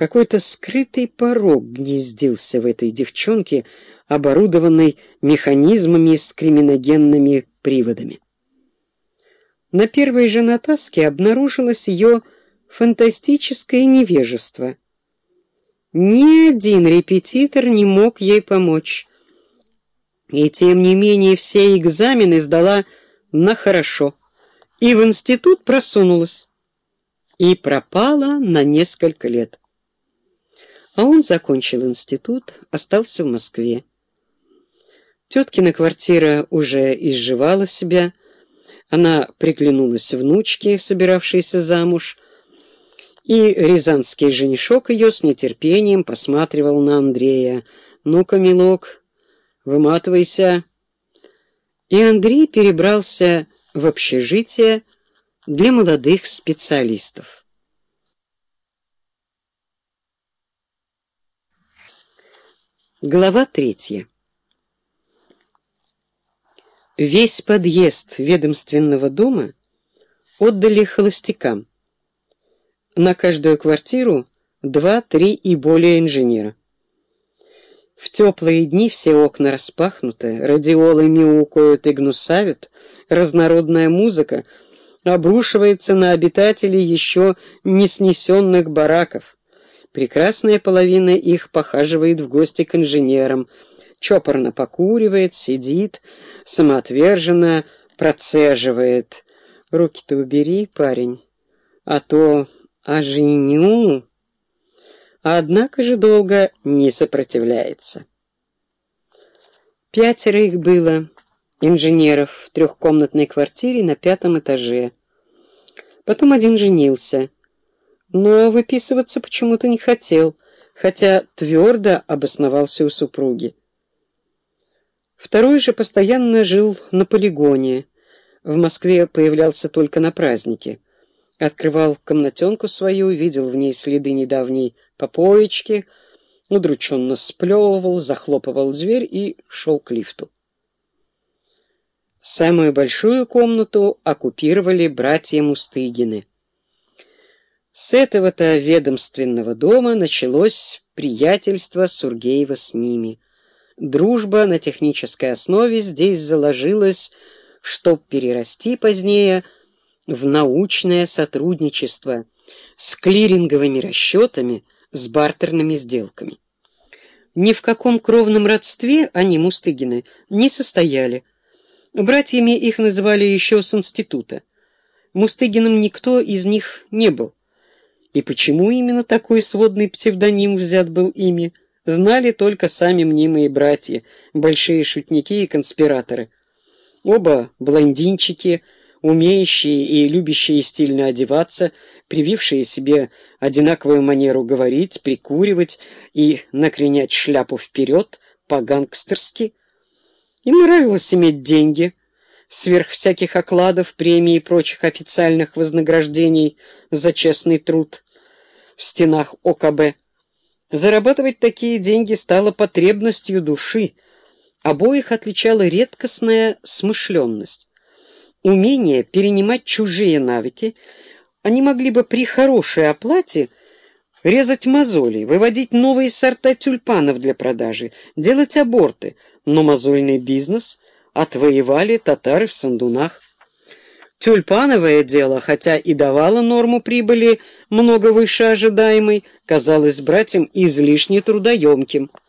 Какой-то скрытый порог гнездился в этой девчонке, оборудованной механизмами с криминогенными приводами. На первой же натаске обнаружилось ее фантастическое невежество. Ни один репетитор не мог ей помочь. И тем не менее все экзамены сдала на хорошо. И в институт просунулась. И пропала на несколько лет. А он закончил институт, остался в Москве. Теткина квартира уже изживала себя, она приглянулась внучке, собиравшейся замуж, и рязанский женишок ее с нетерпением посматривал на Андрея. «Ну-ка, милок, выматывайся». И Андрей перебрался в общежитие для молодых специалистов. Глава третья. Весь подъезд ведомственного дома отдали холостякам. На каждую квартиру два-три и более инженера. В теплые дни все окна распахнуты, радиолы мяукают и гнусавят, разнородная музыка обрушивается на обитателей еще не снесенных бараков. Прекрасная половина их похаживает в гости к инженерам, чопорно покуривает, сидит, самоотверженно процеживает. Руки-то убери, парень, а то оженю. Однако же долго не сопротивляется. Пятеро их было, инженеров, в трехкомнатной квартире на пятом этаже. Потом один женился, но выписываться почему-то не хотел, хотя твердо обосновался у супруги. Второй же постоянно жил на полигоне. В Москве появлялся только на праздники. Открывал комнатенку свою, видел в ней следы недавней попоечки, удрученно сплевывал, захлопывал дверь и шел к лифту. Самую большую комнату оккупировали братья Мустыгины. С этого-то ведомственного дома началось приятельство Сургеева с ними — Дружба на технической основе здесь заложилась, чтоб перерасти позднее в научное сотрудничество с клиринговыми расчетами, с бартерными сделками. Ни в каком кровном родстве они, Мустыгины, не состояли. Братьями их называли еще с института. Мустыгиным никто из них не был. И почему именно такой сводный псевдоним взят был ими – знали только сами мнимые братья, большие шутники и конспираторы. Оба блондинчики, умеющие и любящие стильно одеваться, привившие себе одинаковую манеру говорить, прикуривать и накренять шляпу вперед по-гангстерски. Им нравилось иметь деньги, сверх всяких окладов, премий и прочих официальных вознаграждений за честный труд в стенах ОКБ. Зарабатывать такие деньги стало потребностью души. Обоих отличала редкостная смышленность. Умение перенимать чужие навыки они могли бы при хорошей оплате резать мозоли, выводить новые сорта тюльпанов для продажи, делать аборты, но мозольный бизнес отвоевали татары в Сандунах. Тюльпановое дело, хотя и давало норму прибыли много выше ожидаемой, казалось братьям излишне трудоемким –